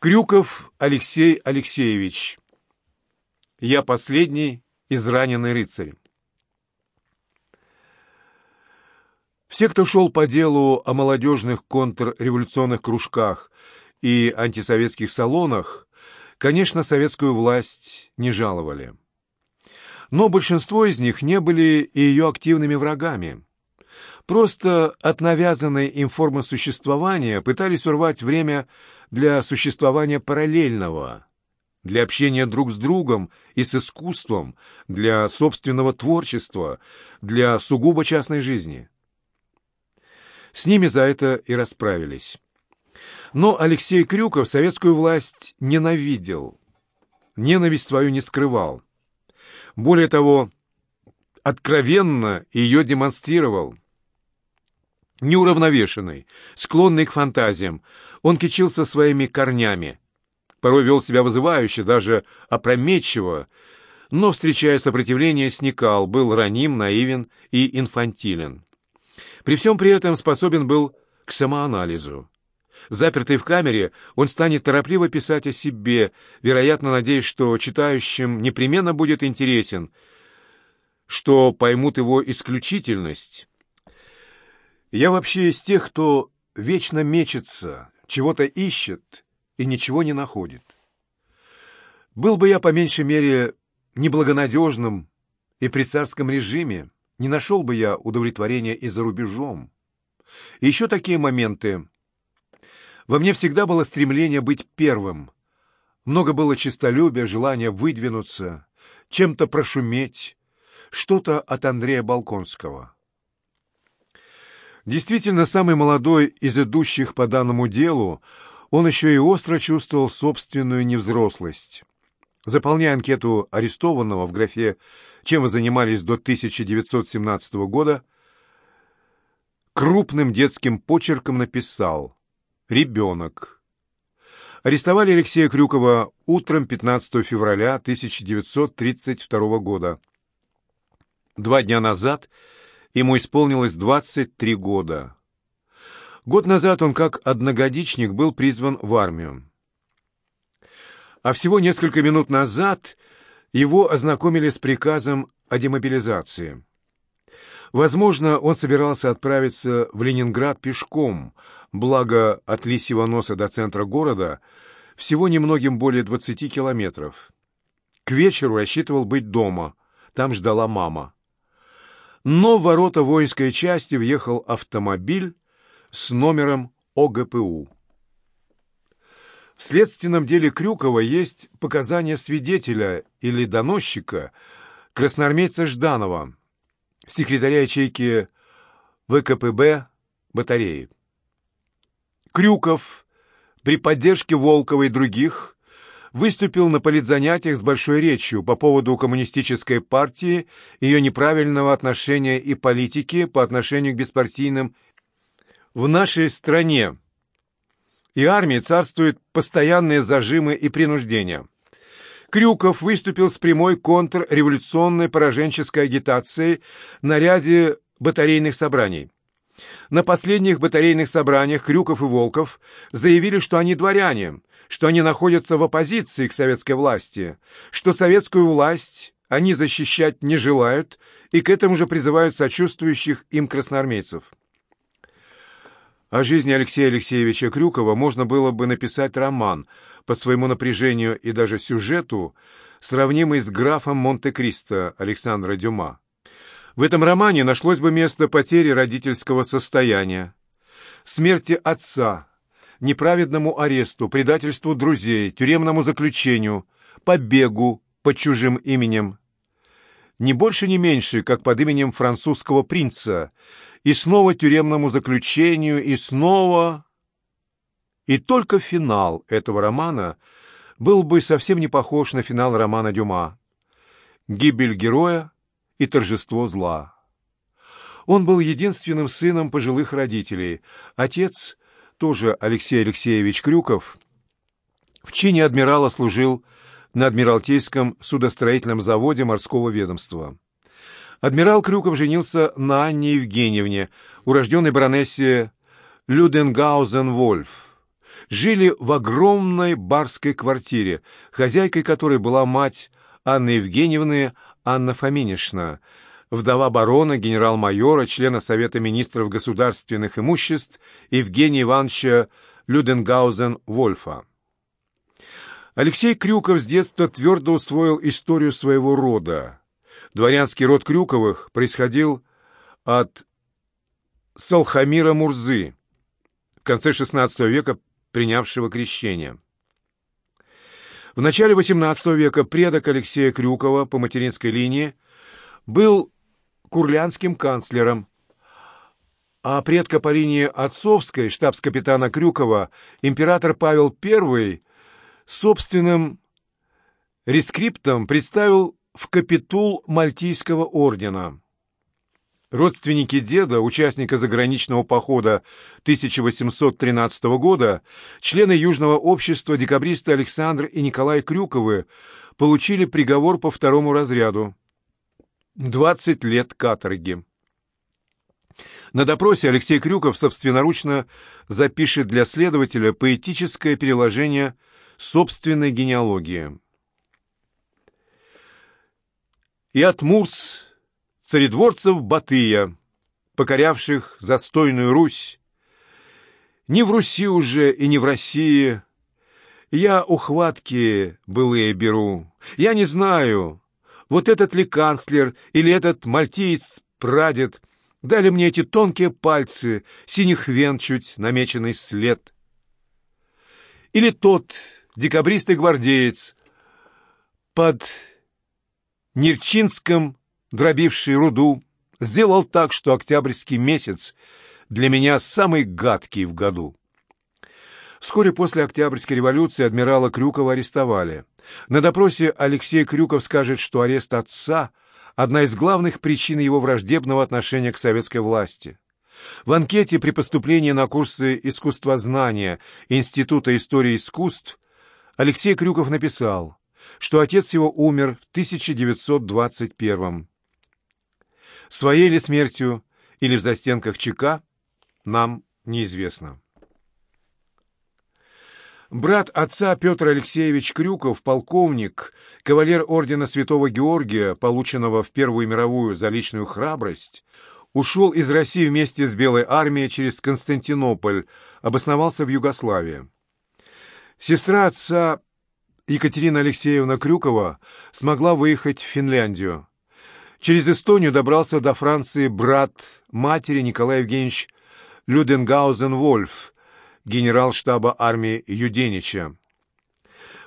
Крюков Алексей Алексеевич. Я последний израненный рыцарь. Все, кто шел по делу о молодежных контрреволюционных кружках и антисоветских салонах, конечно, советскую власть не жаловали. Но большинство из них не были и ее активными врагами. Просто от навязанной им формы существования пытались урвать время для существования параллельного, для общения друг с другом и с искусством, для собственного творчества, для сугубо частной жизни. С ними за это и расправились. Но Алексей Крюков советскую власть ненавидел, ненависть свою не скрывал. Более того, откровенно ее демонстрировал – неуравновешенный, склонный к фантазиям. Он кичился своими корнями. Порой вел себя вызывающе, даже опрометчиво, но, встречая сопротивление, сникал, был раним, наивен и инфантилен. При всем при этом способен был к самоанализу. Запертый в камере, он станет торопливо писать о себе, вероятно, надеясь, что читающим непременно будет интересен, что поймут его исключительность, я вообще из тех, кто вечно мечется, чего-то ищет и ничего не находит. Был бы я, по меньшей мере, неблагонадежным и при царском режиме, не нашел бы я удовлетворения и за рубежом. Еще такие моменты. Во мне всегда было стремление быть первым. Много было честолюбия, желания выдвинуться, чем-то прошуметь, что-то от Андрея Балконского. Действительно, самый молодой из идущих по данному делу, он еще и остро чувствовал собственную невзрослость. Заполняя анкету арестованного в графе «Чем вы занимались до 1917 года?», крупным детским почерком написал «Ребенок». Арестовали Алексея Крюкова утром 15 февраля 1932 года. Два дня назад – Ему исполнилось 23 года. Год назад он, как одногодичник, был призван в армию. А всего несколько минут назад его ознакомили с приказом о демобилизации. Возможно, он собирался отправиться в Ленинград пешком, благо от Лисьего носа до центра города всего немногим более 20 километров. К вечеру рассчитывал быть дома, там ждала мама но в ворота воинской части въехал автомобиль с номером ОГПУ. В следственном деле Крюкова есть показания свидетеля или доносчика, красноармейца Жданова, секретаря ячейки ВКПБ батареи. Крюков при поддержке Волкова и других выступил на политзанятиях с большой речью по поводу коммунистической партии, ее неправильного отношения и политики по отношению к беспартийным в нашей стране. И армии царствуют постоянные зажимы и принуждения. Крюков выступил с прямой контрреволюционной пораженческой агитацией на ряде батарейных собраний. На последних батарейных собраниях Крюков и Волков заявили, что они дворяне, что они находятся в оппозиции к советской власти, что советскую власть они защищать не желают и к этому же призывают сочувствующих им красноармейцев. О жизни Алексея Алексеевича Крюкова можно было бы написать роман по своему напряжению и даже сюжету, сравнимый с графом Монте-Кристо Александра Дюма. В этом романе нашлось бы место потери родительского состояния, смерти отца, неправедному аресту, предательству друзей, тюремному заключению, побегу под чужим именем. Не больше, не меньше, как под именем французского принца, и снова тюремному заключению, и снова... И только финал этого романа был бы совсем не похож на финал романа Дюма. Гибель героя и торжество зла. Он был единственным сыном пожилых родителей. Отец тоже Алексей Алексеевич Крюков, в чине адмирала служил на Адмиралтейском судостроительном заводе морского ведомства. Адмирал Крюков женился на Анне Евгеньевне, урожденной баронессе Люденгаузен-Вольф. жили в огромной барской квартире, хозяйкой которой была мать Анны Евгеньевны Анна Фоминишна, вдова барона, генерал-майора, члена Совета министров государственных имуществ Евгения Ивановича Люденгаузен-Вольфа. Алексей Крюков с детства твердо усвоил историю своего рода. Дворянский род Крюковых происходил от Салхамира Мурзы, в конце XVI века принявшего крещение. В начале XVIII века предок Алексея Крюкова по материнской линии был курлянским канцлером, а предка по линии отцовской, штабс-капитана Крюкова, император Павел I собственным рескриптом представил в капитул Мальтийского ордена. Родственники деда, участника заграничного похода 1813 года, члены Южного общества декабристы Александр и Николай Крюковы получили приговор по второму разряду. 20 лет каторги. На допросе Алексей Крюков собственноручно запишет для следователя поэтическое переложение собственной генеалогии. И от Мурс царедворцев Батыя, покорявших застойную Русь. Ни в Руси уже и не в России я ухватки былые беру. Я не знаю, вот этот ли канцлер или этот мальтиец-прадед дали мне эти тонкие пальцы, синих вен чуть намеченный след. Или тот декабрист и гвардеец под Нерчинском дробивший руду, сделал так, что октябрьский месяц для меня самый гадкий в году. Вскоре после Октябрьской революции адмирала Крюкова арестовали. На допросе Алексей Крюков скажет, что арест отца – одна из главных причин его враждебного отношения к советской власти. В анкете при поступлении на курсы искусствознания Института истории искусств Алексей Крюков написал, что отец его умер в 1921 Своей ли смертью или в застенках ЧК, нам неизвестно. Брат отца Петр Алексеевич Крюков, полковник, кавалер ордена Святого Георгия, полученного в Первую мировую за личную храбрость, ушел из России вместе с Белой армией через Константинополь, обосновался в Югославии. Сестра отца Екатерина Алексеевна Крюкова смогла выехать в Финляндию. Через Эстонию добрался до Франции брат матери Николай Евгеньевич Люденгаузен-Вольф, генерал штаба армии Юденича.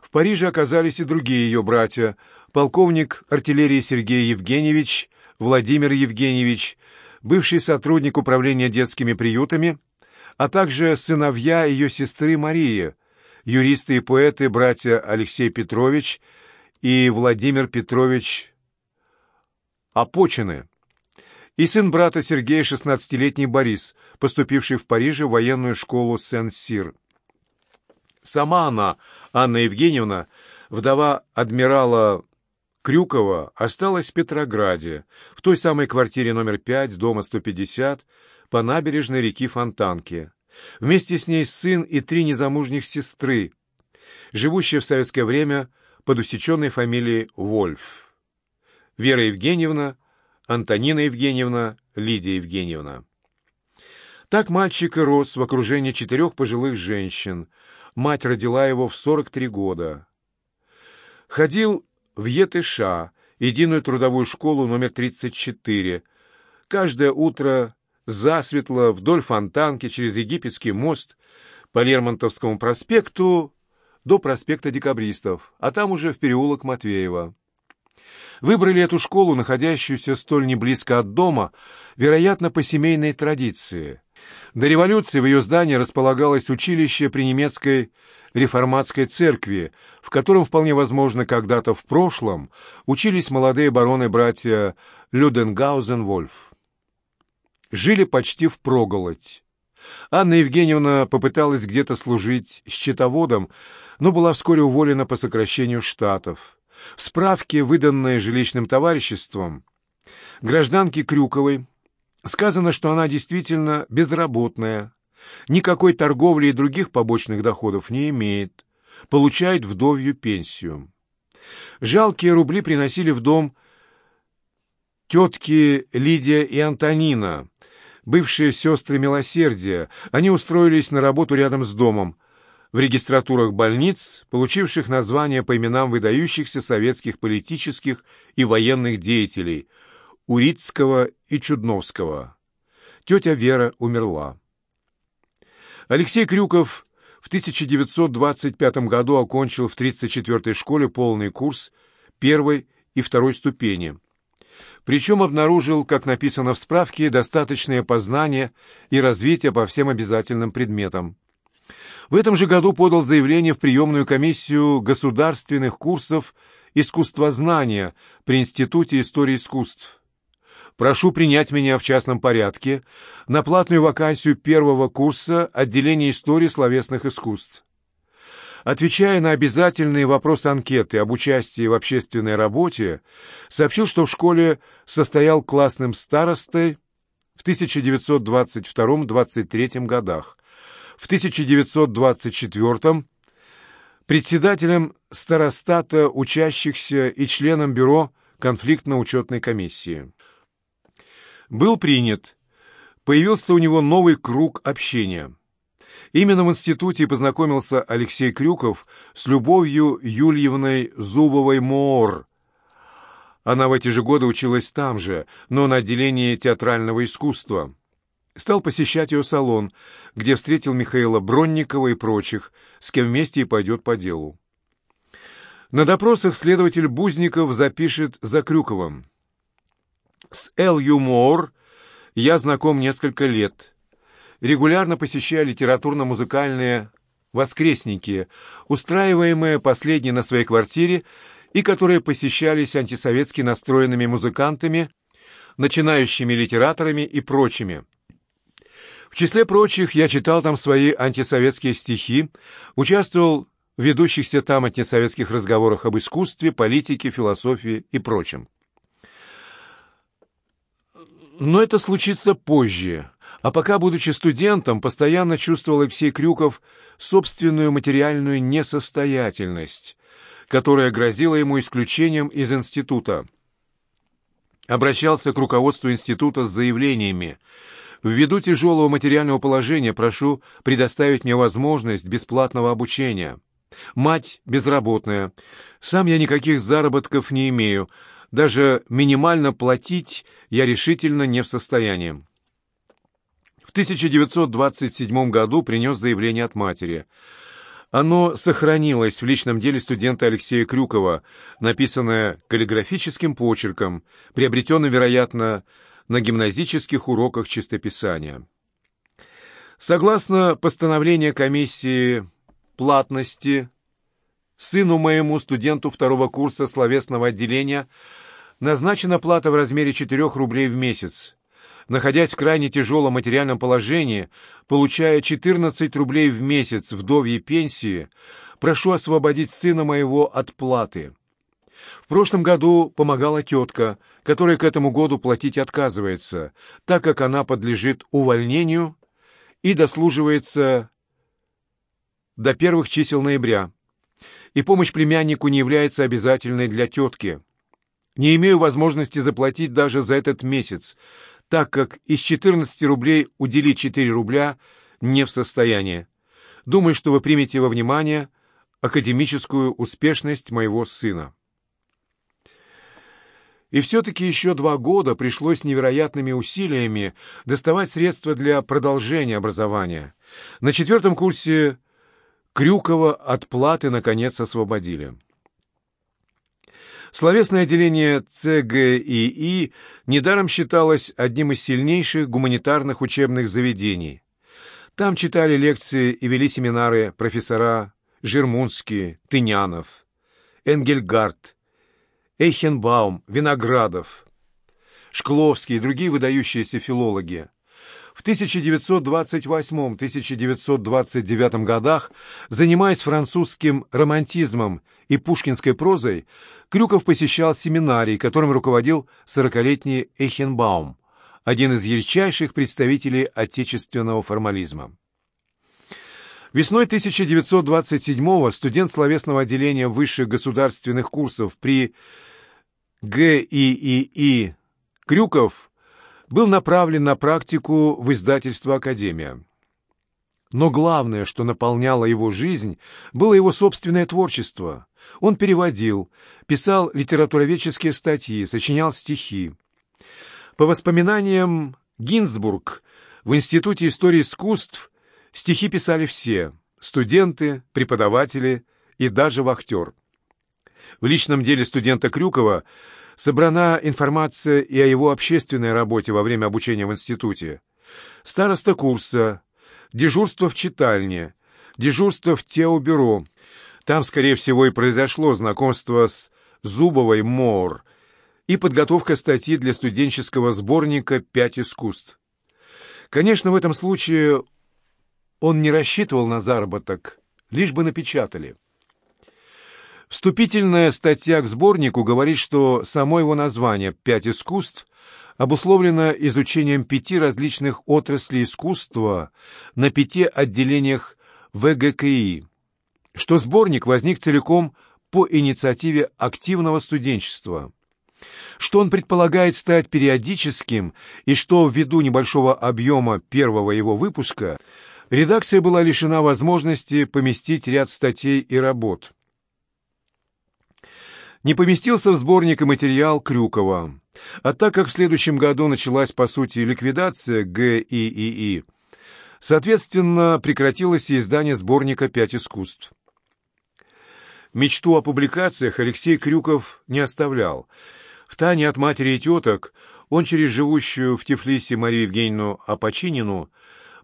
В Париже оказались и другие ее братья, полковник артиллерии Сергей Евгеньевич, Владимир Евгеньевич, бывший сотрудник управления детскими приютами, а также сыновья ее сестры Марии, юристы и поэты братья Алексей Петрович и Владимир Петрович Опочины, и сын брата Сергея, 16-летний Борис, поступивший в Париже в военную школу Сен-Сир. Сама она, Анна Евгеньевна, вдова адмирала Крюкова, осталась в Петрограде, в той самой квартире номер 5, дома 150, по набережной реки Фонтанки. Вместе с ней сын и три незамужних сестры, живущие в советское время под усеченной фамилией Вольф. Вера Евгеньевна, Антонина Евгеньевна, Лидия Евгеньевна. Так мальчик и рос в окружении четырех пожилых женщин. Мать родила его в 43 года. Ходил в ЕТШ, единую трудовую школу номер 34. Каждое утро засветло вдоль фонтанки через Египетский мост по Лермонтовскому проспекту до проспекта Декабристов, а там уже в переулок Матвеева. Выбрали эту школу, находящуюся столь неблизко от дома, вероятно, по семейной традиции. До революции в ее здании располагалось училище при немецкой реформатской церкви, в котором, вполне возможно, когда-то в прошлом учились молодые бароны-братья Люденгаузен-Вольф. Жили почти впроголодь. Анна Евгеньевна попыталась где-то служить счетоводом, но была вскоре уволена по сокращению штатов. В справке, выданной жилищным товариществом, гражданке Крюковой сказано, что она действительно безработная, никакой торговли и других побочных доходов не имеет, получает вдовью пенсию. Жалкие рубли приносили в дом тетки Лидия и Антонина, бывшие сестры милосердия. Они устроились на работу рядом с домом, в регистратурах больниц, получивших названия по именам выдающихся советских политических и военных деятелей Урицкого и Чудновского. Тетя Вера умерла. Алексей Крюков в 1925 году окончил в 34-й школе полный курс первой и второй ступени. Причем обнаружил, как написано в справке, достаточное познание и развитие по всем обязательным предметам. В этом же году подал заявление в приемную комиссию государственных курсов искусствознания при Институте истории искусств. Прошу принять меня в частном порядке на платную вакансию первого курса отделения истории словесных искусств. Отвечая на обязательные вопросы анкеты об участии в общественной работе, сообщил, что в школе состоял классным старостой в 1922-23 годах, в 1924 председателем старостата учащихся и членом бюро конфликтно-учетной комиссии. Был принят. Появился у него новый круг общения. Именно в институте познакомился Алексей Крюков с Любовью Юльевной Зубовой-Моор. Она в эти же годы училась там же, но на отделении театрального искусства. Стал посещать ее салон, где встретил Михаила Бронникова и прочих, с кем вместе и пойдет по делу. На допросах следователь Бузников запишет за Крюковым. С Эл Юмор я знаком несколько лет. Регулярно посещаю литературно-музыкальные воскресники, устраиваемые последние на своей квартире и которые посещались антисоветски настроенными музыкантами, начинающими литераторами и прочими. В числе прочих я читал там свои антисоветские стихи, участвовал в ведущихся там антисоветских разговорах об искусстве, политике, философии и прочем. Но это случится позже. А пока, будучи студентом, постоянно чувствовал Алексей Крюков собственную материальную несостоятельность, которая грозила ему исключением из института. Обращался к руководству института с заявлениями. «Ввиду тяжелого материального положения прошу предоставить мне возможность бесплатного обучения. Мать безработная. Сам я никаких заработков не имею, даже минимально платить я решительно не в состоянии. В 1927 году принес заявление от матери. Оно сохранилось в личном деле студента Алексея Крюкова, написанное каллиграфическим почерком, приобретенным, вероятно, на гимназических уроках чистописания. Согласно постановлению комиссии платности Сыну моему, студенту второго курса словесного отделения, назначена плата в размере 4 рублей в месяц. Находясь в крайне тяжелом материальном положении, получая 14 рублей в месяц вдовьей пенсии, прошу освободить сына моего от платы. В прошлом году помогала тетка, которая к этому году платить отказывается, так как она подлежит увольнению и дослуживается до первых чисел ноября и помощь племяннику не является обязательной для тетки. Не имею возможности заплатить даже за этот месяц, так как из 14 рублей уделить 4 рубля не в состоянии. Думаю, что вы примете во внимание академическую успешность моего сына. И все-таки еще два года пришлось невероятными усилиями доставать средства для продолжения образования. На четвертом курсе Крюкова от платы, наконец, освободили. Словесное отделение ЦГИИ недаром считалось одним из сильнейших гуманитарных учебных заведений. Там читали лекции и вели семинары профессора Жермунский, Тынянов, Энгельгард, Эйхенбаум, Виноградов, Шкловский и другие выдающиеся филологи. В 1928-1929 годах, занимаясь французским романтизмом и пушкинской прозой, Крюков посещал семинарий, которым руководил сорокалетний Эхенбаум, один из ярчайших представителей отечественного формализма. Весной 1927-го студент словесного отделения высших государственных курсов при ГИИИ Крюков был направлен на практику в издательство «Академия». Но главное, что наполняло его жизнь, было его собственное творчество. Он переводил, писал литературоведческие статьи, сочинял стихи. По воспоминаниям Гинзбург, в Институте истории искусств стихи писали все – студенты, преподаватели и даже вахтер. В личном деле студента Крюкова собрана информация и о его общественной работе во время обучения в институте. Староста курса, дежурство в читальне, дежурство в теобюро. Там, скорее всего, и произошло знакомство с Зубовой Мор и подготовка статьи для студенческого сборника «Пять искусств». Конечно, в этом случае он не рассчитывал на заработок, лишь бы напечатали. Вступительная статья к сборнику говорит, что само его название «Пять искусств» обусловлено изучением пяти различных отраслей искусства на пяти отделениях ВГКИ, что сборник возник целиком по инициативе активного студенчества, что он предполагает стать периодическим и что ввиду небольшого объема первого его выпуска редакция была лишена возможности поместить ряд статей и работ не поместился в сборник и материал Крюкова. А так как в следующем году началась, по сути, ликвидация ГИИИ, соответственно, прекратилось и издание сборника «Пять искусств». Мечту о публикациях Алексей Крюков не оставлял. В тайне от матери и теток он через живущую в Тифлисе Марию Евгеньевну Апочинину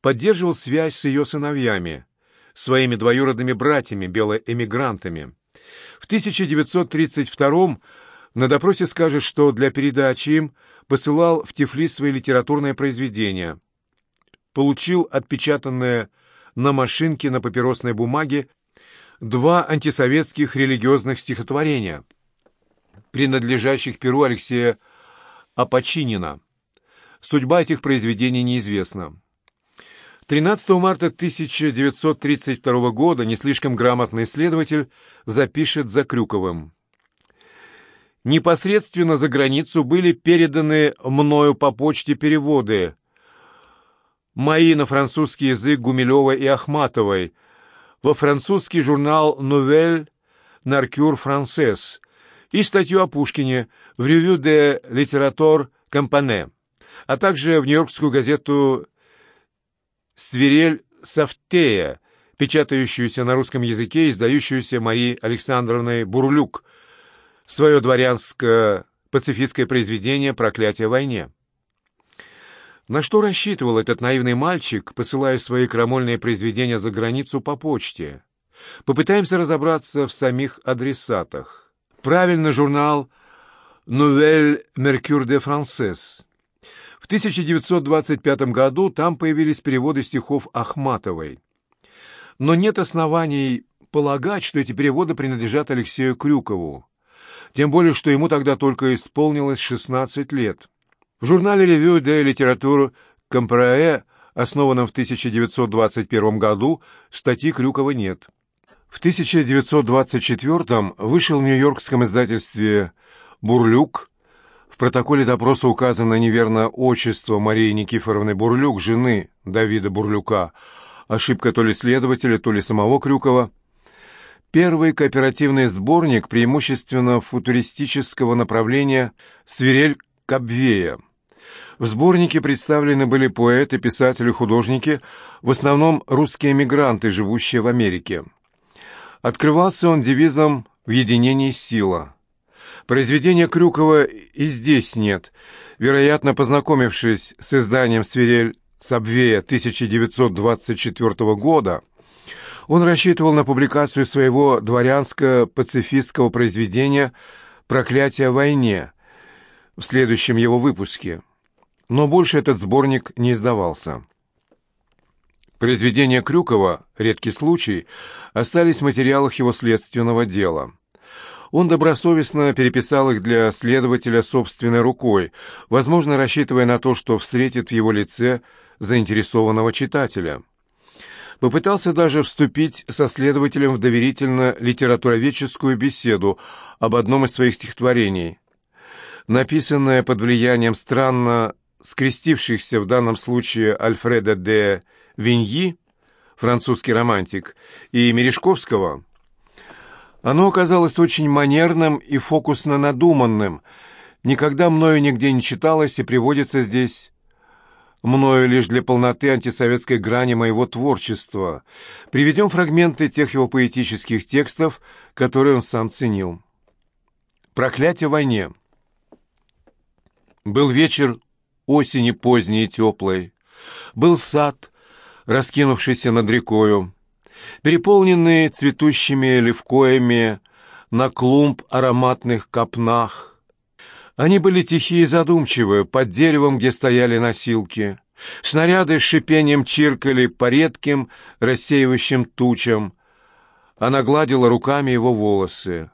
поддерживал связь с ее сыновьями, своими двоюродными братьями, белоэмигрантами. В 1932 на допросе скажет, что для передачи им посылал в Тифлис свои литературные произведения. Получил отпечатанное на машинке на папиросной бумаге два антисоветских религиозных стихотворения, принадлежащих перу Алексея Апочинина. Судьба этих произведений неизвестна. 13 марта 1932 года не слишком грамотный исследователь запишет за Крюковым. Непосредственно за границу были переданы мною по почте переводы мои на французский язык Гумилева и Ахматовой, во французский журнал «Новель Наркюр Франсес» и статью о Пушкине в «Ревю де литератор Компане», а также в нью-йоркскую газету свирель Савтея, печатающуюся на русском языке, издающуюся Марией Александровной Бурлюк, свое дворянское пацифистское произведение «Проклятие войне». На что рассчитывал этот наивный мальчик, посылая свои крамольные произведения за границу по почте? Попытаемся разобраться в самих адресатах. Правильно журнал «Nouvelle Mercure de Française» 1925 году там появились переводы стихов Ахматовой. Но нет оснований полагать, что эти переводы принадлежат Алексею Крюкову. Тем более, что ему тогда только исполнилось 16 лет. В журнале «Ревю де литератур Компраэ», основанном в 1921 году, статьи Крюкова нет. В 1924 вышел в нью-йоркском издательстве «Бурлюк» В протоколе допроса указано неверно отчество Марии Никифоровны Бурлюк, жены Давида Бурлюка. Ошибка то ли следователя, то ли самого Крюкова. Первый кооперативный сборник преимущественно футуристического направления «Свирель Кобвея». В сборнике представлены были поэты, писатели, художники, в основном русские эмигранты, живущие в Америке. Открывался он девизом «В единении сила». Произведения Крюкова и здесь нет. Вероятно, познакомившись с изданием «Свирель Сабвея» 1924 года, он рассчитывал на публикацию своего дворянско-пацифистского произведения «Проклятие войне» в следующем его выпуске. Но больше этот сборник не издавался. Произведения Крюкова, редкий случай, остались в материалах его следственного дела – он добросовестно переписал их для следователя собственной рукой, возможно, рассчитывая на то, что встретит в его лице заинтересованного читателя. Попытался даже вступить со следователем в доверительно-литературоведческую беседу об одном из своих стихотворений. Написанное под влиянием странно скрестившихся в данном случае Альфреда де Виньи, французский романтик, и Мережковского, оно оказалось очень манерным и фокусно надуманным, никогда мною нигде не читалось и приводится здесь мною лишь для полноты антисоветской грани моего творчества. Приведем фрагменты тех его поэтических текстов, которые он сам ценил. «Проклятие войне». Был вечер осени поздней и теплой. Был сад, раскинувшийся над рекою, переполненный цветущими левкоями на клумб ароматных копнах, они были тихие и задумчивы, под деревом, где стояли носилки. Снаряды с шипением чиркали по редким, рассеивающим тучам. Она гладила руками его волосы.